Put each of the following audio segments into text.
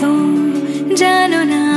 जना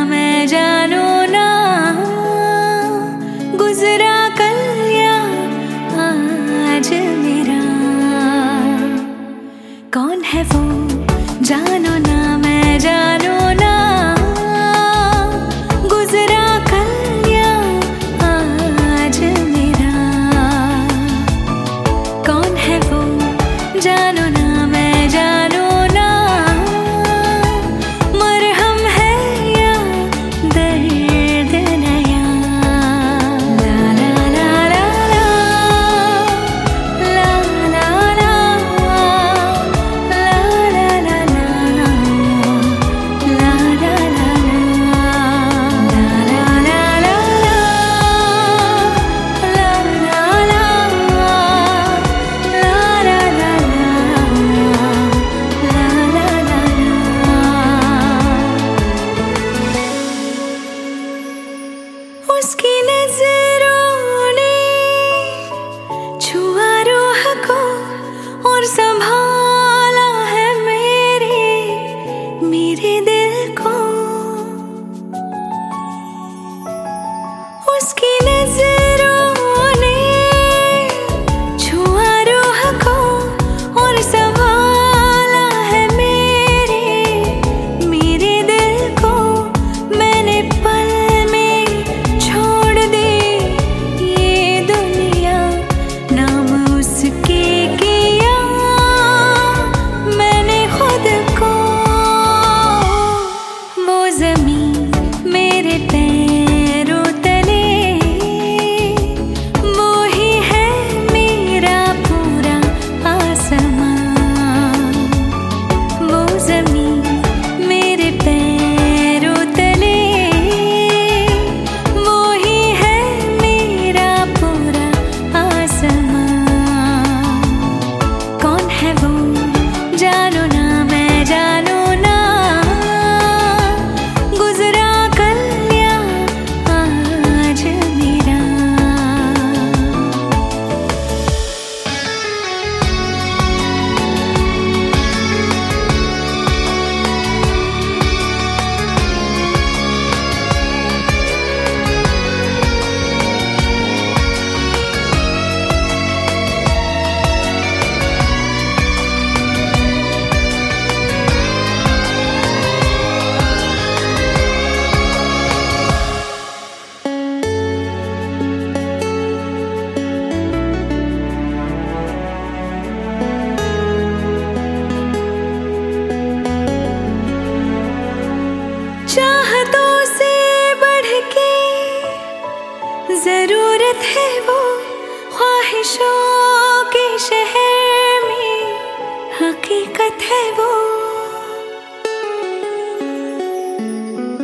हकीकत है वो।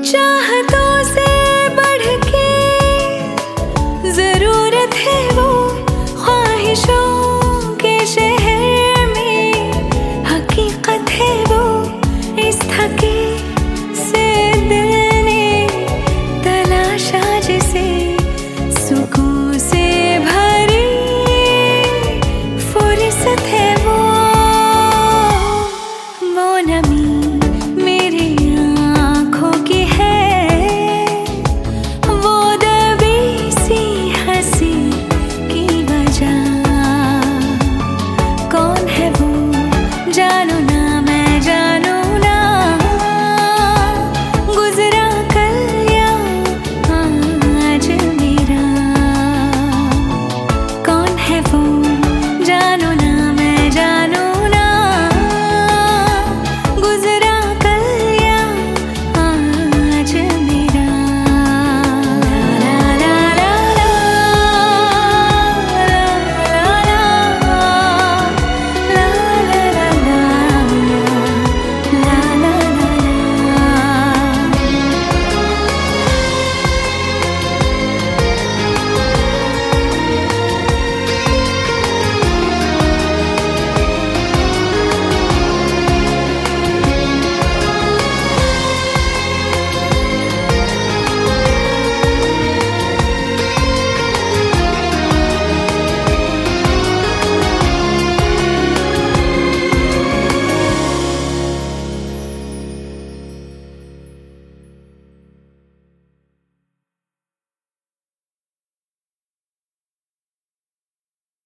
चाहतों से बढ़ के ज़रूरत है वो ख्वाहिशों